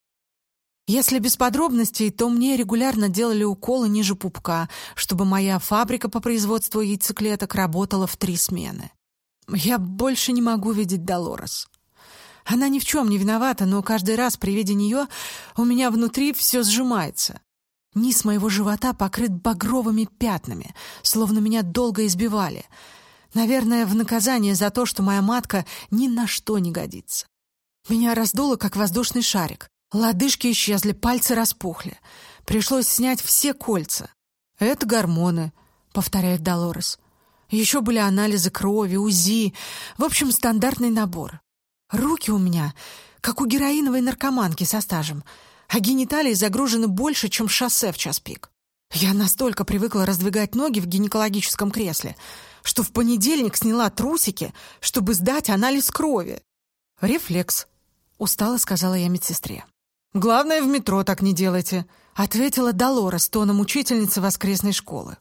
Если без подробностей, то мне регулярно делали уколы ниже пупка, чтобы моя фабрика по производству яйцеклеток работала в три смены. Я больше не могу видеть Долорес. Она ни в чем не виновата, но каждый раз при виде нее у меня внутри все сжимается. Низ моего живота покрыт багровыми пятнами, словно меня долго избивали — Наверное, в наказание за то, что моя матка ни на что не годится. Меня раздуло, как воздушный шарик. Лодыжки исчезли, пальцы распухли. Пришлось снять все кольца. «Это гормоны», — повторяет Долорес. Еще были анализы крови, УЗИ. В общем, стандартный набор. Руки у меня, как у героиновой наркоманки со стажем, а гениталии загружены больше, чем шоссе в час пик. Я настолько привыкла раздвигать ноги в гинекологическом кресле, что в понедельник сняла трусики, чтобы сдать анализ крови. «Рефлекс», — устало сказала я медсестре. «Главное, в метро так не делайте», — ответила Долора с тоном учительницы воскресной школы.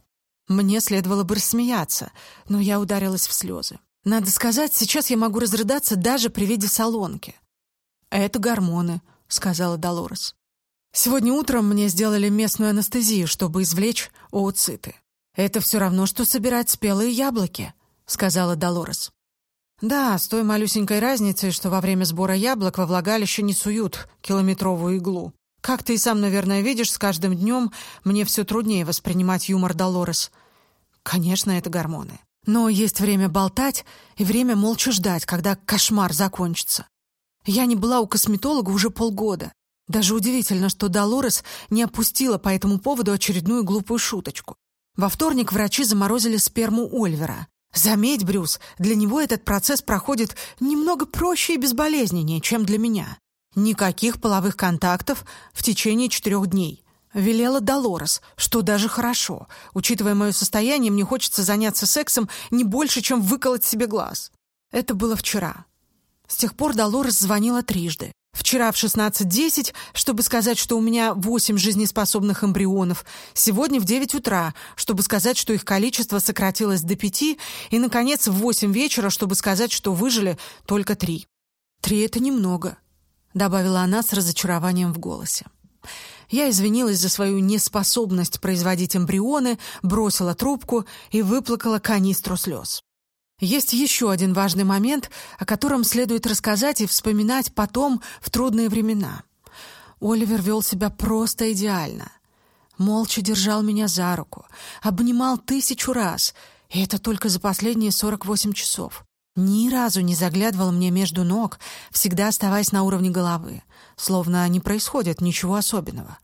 Мне следовало бы рассмеяться, но я ударилась в слезы. Надо сказать, сейчас я могу разрыдаться даже при виде солонки. «Это гормоны», — сказала Долорес. Сегодня утром мне сделали местную анестезию, чтобы извлечь oocyты. Это все равно, что собирать спелые яблоки, сказала Долорес. Да, с той малюсенькой разницей, что во время сбора яблок во влагалище не суют километровую иглу. Как ты и сам, наверное, видишь, с каждым днем мне все труднее воспринимать юмор Долорес. Конечно, это гормоны. Но есть время болтать и время молча ждать, когда кошмар закончится. Я не была у косметолога уже полгода. Даже удивительно, что Долорес не опустила по этому поводу очередную глупую шуточку. Во вторник врачи заморозили сперму Ольвера. Заметь, Брюс, для него этот процесс проходит немного проще и безболезненнее, чем для меня. Никаких половых контактов в течение четырех дней. Велела Долорес, что даже хорошо. Учитывая мое состояние, мне хочется заняться сексом не больше, чем выколоть себе глаз. Это было вчера. С тех пор Долорес звонила трижды. Вчера в 16.10, чтобы сказать, что у меня 8 жизнеспособных эмбрионов. Сегодня в 9 утра, чтобы сказать, что их количество сократилось до 5. И, наконец, в 8 вечера, чтобы сказать, что выжили только 3. «Три — это немного», — добавила она с разочарованием в голосе. Я извинилась за свою неспособность производить эмбрионы, бросила трубку и выплакала канистру слез. Есть еще один важный момент, о котором следует рассказать и вспоминать потом в трудные времена. Оливер вел себя просто идеально. Молча держал меня за руку, обнимал тысячу раз, и это только за последние 48 часов. Ни разу не заглядывал мне между ног, всегда оставаясь на уровне головы, словно не происходит ничего особенного.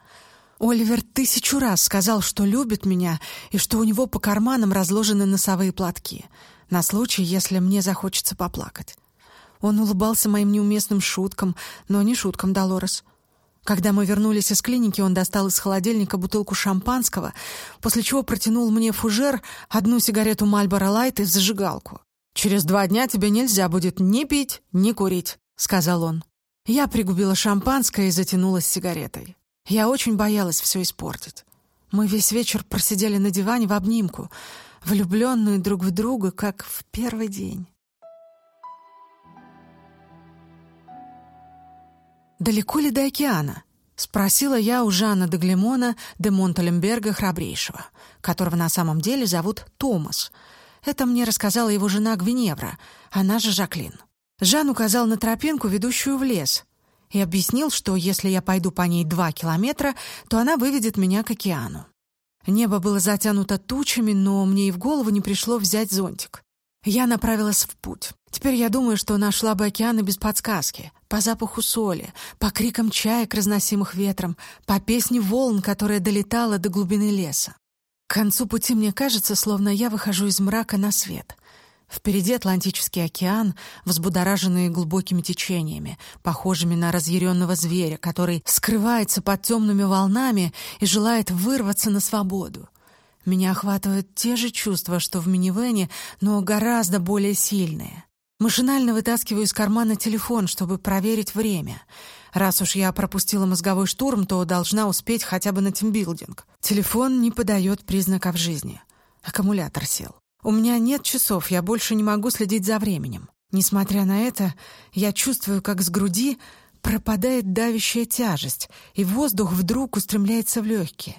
Оливер тысячу раз сказал, что любит меня и что у него по карманам разложены носовые платки — на случай, если мне захочется поплакать. Он улыбался моим неуместным шуткам, но не шуткам Долорес. Когда мы вернулись из клиники, он достал из холодильника бутылку шампанского, после чего протянул мне фужер, одну сигарету Мальборо Лайт и зажигалку. «Через два дня тебе нельзя будет ни пить, ни курить», — сказал он. Я пригубила шампанское и затянулась сигаретой. Я очень боялась все испортить. Мы весь вечер просидели на диване в обнимку — влюбленные друг в друга, как в первый день. «Далеко ли до океана?» — спросила я у Жана де Глемона де Монталемберга Храбрейшего, которого на самом деле зовут Томас. Это мне рассказала его жена Гвиневра, она же Жаклин. Жан указал на тропинку, ведущую в лес, и объяснил, что если я пойду по ней два километра, то она выведет меня к океану. Небо было затянуто тучами, но мне и в голову не пришло взять зонтик. Я направилась в путь. Теперь я думаю, что нашла бы океаны без подсказки. По запаху соли, по крикам чаек, разносимых ветром, по песне волн, которая долетала до глубины леса. К концу пути мне кажется, словно я выхожу из мрака на свет. Впереди Атлантический океан, взбудораженный глубокими течениями, похожими на разъяренного зверя, который скрывается под темными волнами и желает вырваться на свободу. Меня охватывают те же чувства, что в минивэне, но гораздо более сильные. Машинально вытаскиваю из кармана телефон, чтобы проверить время. Раз уж я пропустила мозговой штурм, то должна успеть хотя бы на тимбилдинг. Телефон не подает признаков жизни. Аккумулятор сел. У меня нет часов, я больше не могу следить за временем. Несмотря на это, я чувствую, как с груди пропадает давящая тяжесть, и воздух вдруг устремляется в легкие.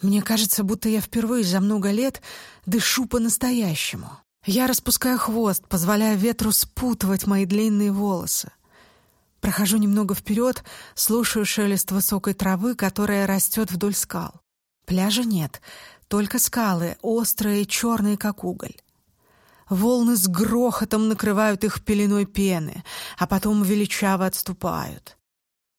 Мне кажется, будто я впервые за много лет дышу по-настоящему. Я распускаю хвост, позволяя ветру спутывать мои длинные волосы. Прохожу немного вперед, слушаю шелест высокой травы, которая растет вдоль скал. Пляжа нет, только скалы, острые, черные, как уголь. Волны с грохотом накрывают их пеленой пены, а потом величаво отступают.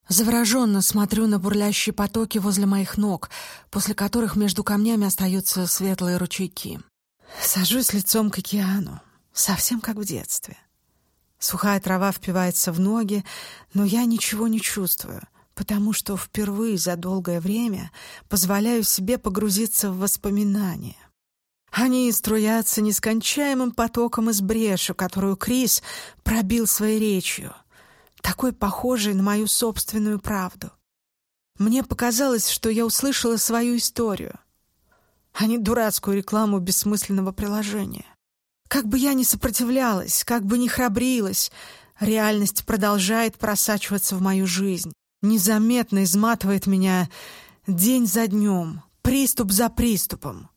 Завороженно смотрю на бурлящие потоки возле моих ног, после которых между камнями остаются светлые ручейки. Сажусь лицом к океану, совсем как в детстве. Сухая трава впивается в ноги, но я ничего не чувствую — потому что впервые за долгое время позволяю себе погрузиться в воспоминания. Они струятся нескончаемым потоком из бреши, которую Крис пробил своей речью, такой похожей на мою собственную правду. Мне показалось, что я услышала свою историю, а не дурацкую рекламу бессмысленного приложения. Как бы я ни сопротивлялась, как бы ни храбрилась, реальность продолжает просачиваться в мою жизнь незаметно изматывает меня день за днем, приступ за приступом,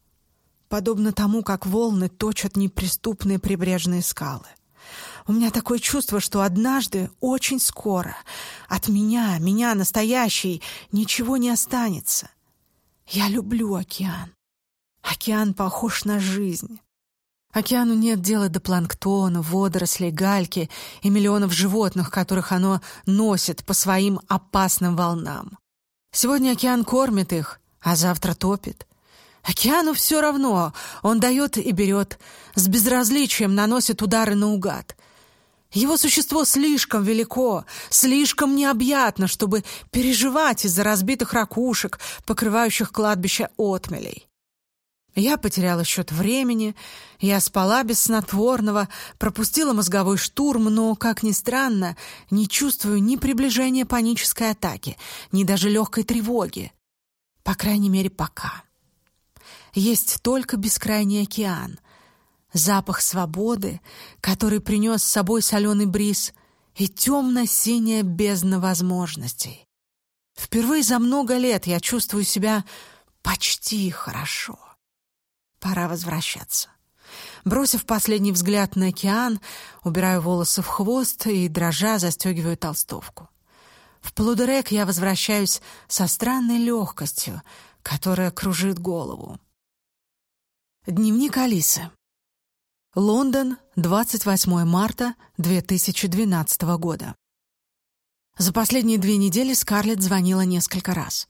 подобно тому, как волны точат неприступные прибрежные скалы. У меня такое чувство, что однажды, очень скоро, от меня, меня настоящей, ничего не останется. Я люблю океан. Океан похож на жизнь. Океану нет дела до планктона, водорослей, гальки и миллионов животных, которых оно носит по своим опасным волнам. Сегодня океан кормит их, а завтра топит. Океану все равно, он дает и берет, с безразличием наносит удары наугад. Его существо слишком велико, слишком необъятно, чтобы переживать из-за разбитых ракушек, покрывающих кладбище отмелей. Я потеряла счет времени, я спала без снотворного, пропустила мозговой штурм, но, как ни странно, не чувствую ни приближения панической атаки, ни даже легкой тревоги. По крайней мере, пока. Есть только бескрайний океан, запах свободы, который принес с собой соленый бриз, и темно-синяя бездна возможностей. Впервые за много лет я чувствую себя почти хорошо. Пора возвращаться. Бросив последний взгляд на океан, убираю волосы в хвост и, дрожа, застегиваю толстовку. В Плудерек я возвращаюсь со странной легкостью, которая кружит голову. Дневник Алисы. Лондон, 28 марта 2012 года. За последние две недели Скарлетт звонила несколько раз —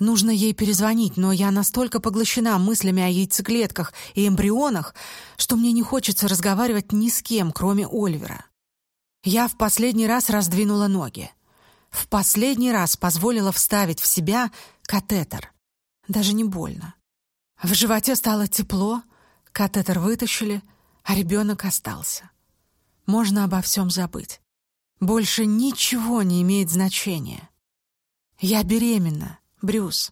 Нужно ей перезвонить, но я настолько поглощена мыслями о яйцеклетках и эмбрионах, что мне не хочется разговаривать ни с кем, кроме Оливера. Я в последний раз раздвинула ноги. В последний раз позволила вставить в себя катетер. Даже не больно. В животе стало тепло, катетер вытащили, а ребенок остался. Можно обо всем забыть. Больше ничего не имеет значения. Я беременна. Брюс.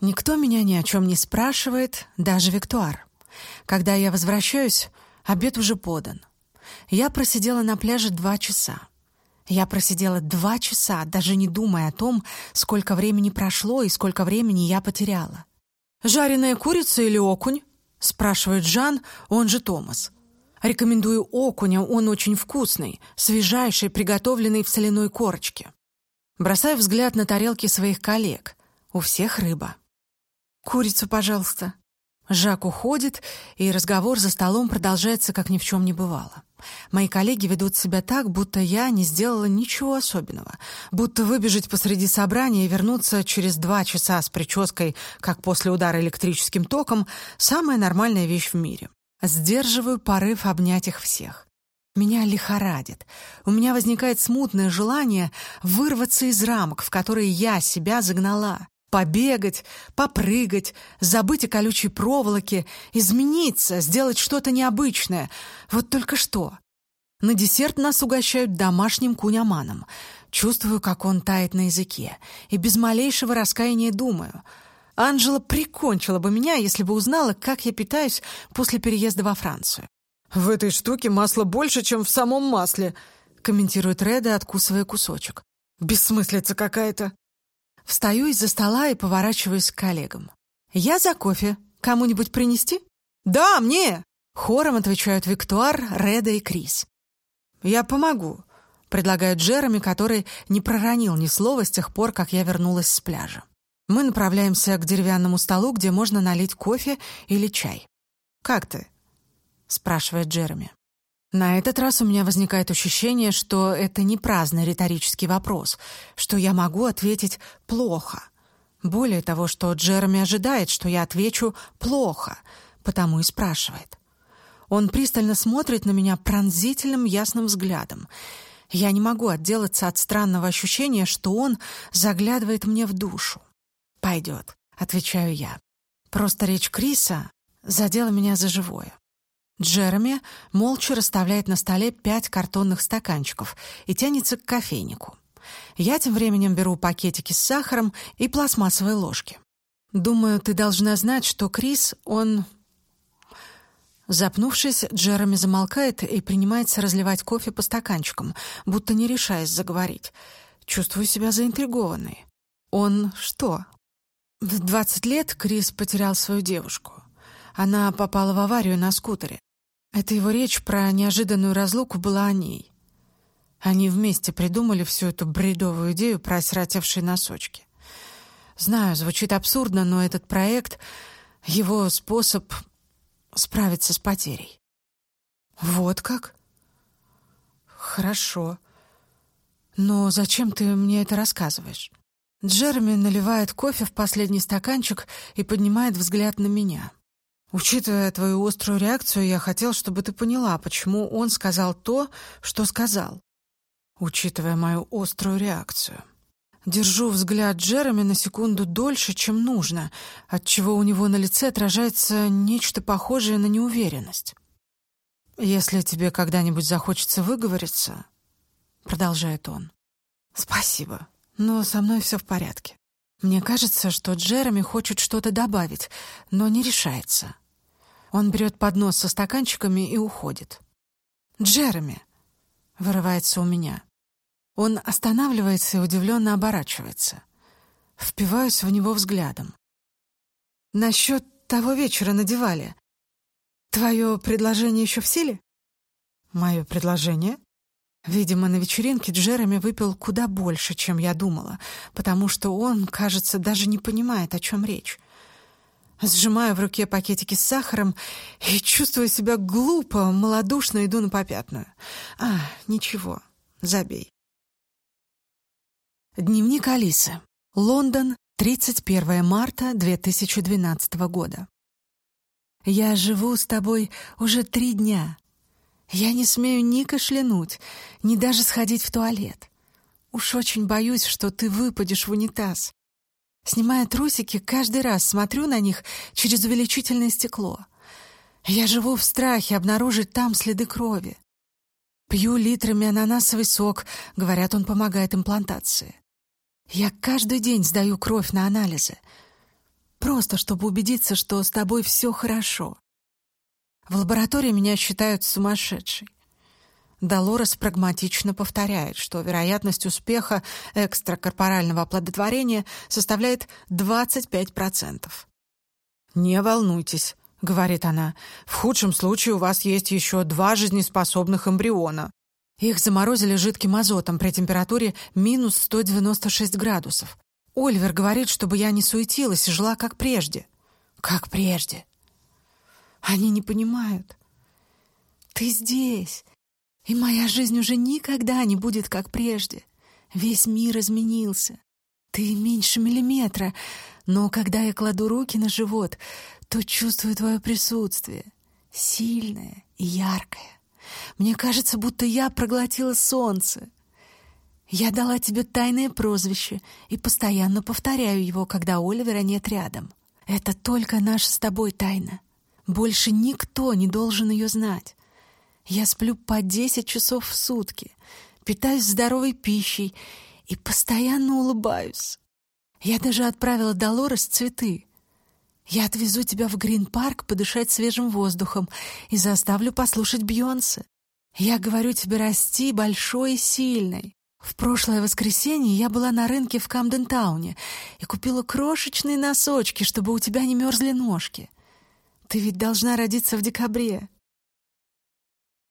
Никто меня ни о чем не спрашивает, даже Виктуар. Когда я возвращаюсь, обед уже подан. Я просидела на пляже два часа. Я просидела два часа, даже не думая о том, сколько времени прошло и сколько времени я потеряла. «Жареная курица или окунь?» — спрашивает Жан, он же Томас. Рекомендую окуня, он очень вкусный, свежайший, приготовленный в соляной корочке. Бросаю взгляд на тарелки своих коллег. У всех рыба. «Курицу, пожалуйста». Жак уходит, и разговор за столом продолжается, как ни в чем не бывало. Мои коллеги ведут себя так, будто я не сделала ничего особенного, будто выбежать посреди собрания и вернуться через два часа с прической, как после удара электрическим током, самая нормальная вещь в мире. Сдерживаю порыв обнять их всех. Меня лихорадит. У меня возникает смутное желание вырваться из рамок, в которые я себя загнала. Побегать, попрыгать, забыть о колючей проволоке, измениться, сделать что-то необычное. Вот только что. На десерт нас угощают домашним куняманом. Чувствую, как он тает на языке, и без малейшего раскаяния думаю — Анжела прикончила бы меня, если бы узнала, как я питаюсь после переезда во Францию. «В этой штуке масла больше, чем в самом масле», — комментирует Реда, откусывая кусочек. «Бессмыслица какая-то». Встаю из-за стола и поворачиваюсь к коллегам. «Я за кофе. Кому-нибудь принести?» «Да, мне!» — хором отвечают Виктуар, Реда и Крис. «Я помогу», — предлагает Джереми, который не проронил ни слова с тех пор, как я вернулась с пляжа. Мы направляемся к деревянному столу, где можно налить кофе или чай. «Как ты?» — спрашивает Джереми. На этот раз у меня возникает ощущение, что это не праздный риторический вопрос, что я могу ответить «плохо». Более того, что Джереми ожидает, что я отвечу «плохо», потому и спрашивает. Он пристально смотрит на меня пронзительным ясным взглядом. Я не могу отделаться от странного ощущения, что он заглядывает мне в душу. «Пойдет», — отвечаю я. Просто речь Криса задела меня за живое. Джереми молча расставляет на столе пять картонных стаканчиков и тянется к кофейнику. Я тем временем беру пакетики с сахаром и пластмассовые ложки. Думаю, ты должна знать, что Крис, он... Запнувшись, Джереми замолкает и принимается разливать кофе по стаканчикам, будто не решаясь заговорить. Чувствую себя заинтригованной. Он что, в 20 лет Крис потерял свою девушку. Она попала в аварию на скутере. Это его речь про неожиданную разлуку была о ней. Они вместе придумали всю эту бредовую идею про осиротевшие носочки. Знаю, звучит абсурдно, но этот проект — его способ справиться с потерей. Вот как? Хорошо. Но зачем ты мне это рассказываешь? Джереми наливает кофе в последний стаканчик и поднимает взгляд на меня. Учитывая твою острую реакцию, я хотел, чтобы ты поняла, почему он сказал то, что сказал. Учитывая мою острую реакцию. Держу взгляд Джереми на секунду дольше, чем нужно, отчего у него на лице отражается нечто похожее на неуверенность. «Если тебе когда-нибудь захочется выговориться...» — продолжает он. «Спасибо, но со мной все в порядке. Мне кажется, что Джереми хочет что-то добавить, но не решается. Он берет поднос со стаканчиками и уходит. «Джереми!» — вырывается у меня. Он останавливается и удивленно оборачивается. Впиваюсь в него взглядом. «Насчет того вечера на Дивале. Твое предложение еще в силе?» «Мое предложение?» Видимо, на вечеринке Джереми выпил куда больше, чем я думала, потому что он, кажется, даже не понимает, о чем речь. Сжимаю в руке пакетики с сахаром и чувствую себя глупо, малодушно иду на попятную. А, ничего, забей. Дневник Алисы. Лондон, 31 марта 2012 года. Я живу с тобой уже три дня. Я не смею ни кашлянуть, ни даже сходить в туалет. Уж очень боюсь, что ты выпадешь в унитаз. Снимая трусики, каждый раз смотрю на них через увеличительное стекло. Я живу в страхе обнаружить там следы крови. Пью литрами ананасовый сок, говорят, он помогает имплантации. Я каждый день сдаю кровь на анализы. Просто чтобы убедиться, что с тобой все хорошо. В лаборатории меня считают сумасшедшей. Долорес прагматично повторяет, что вероятность успеха экстракорпорального оплодотворения составляет 25%. «Не волнуйтесь», — говорит она, — «в худшем случае у вас есть еще два жизнеспособных эмбриона. Их заморозили жидким азотом при температуре минус 196 градусов. Оливер говорит, чтобы я не суетилась и жила как прежде. Как прежде. Они не понимают. Ты здесь, и моя жизнь уже никогда не будет как прежде. Весь мир изменился. Ты меньше миллиметра, но когда я кладу руки на живот, то чувствую твое присутствие. Сильное и яркое. Мне кажется, будто я проглотила солнце. Я дала тебе тайное прозвище и постоянно повторяю его, когда Оливера нет рядом. Это только наша с тобой тайна. Больше никто не должен ее знать. Я сплю по десять часов в сутки, питаюсь здоровой пищей и постоянно улыбаюсь. Я даже отправила Долорес цветы. Я отвезу тебя в Грин-парк подышать свежим воздухом и заставлю послушать Бьонсе. Я говорю тебе расти большой и сильной. В прошлое воскресенье я была на рынке в Камден-тауне и купила крошечные носочки, чтобы у тебя не мерзли ножки. Ты ведь должна родиться в декабре.